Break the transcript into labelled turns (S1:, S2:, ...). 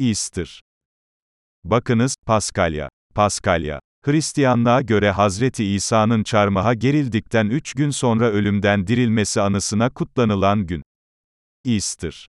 S1: Easter. Bakınız, Paskalya. Paskalya. Hristiyanlığa göre Hazreti İsa'nın çarmıha gerildikten üç gün sonra ölümden dirilmesi anısına kutlanılan gün. Easter.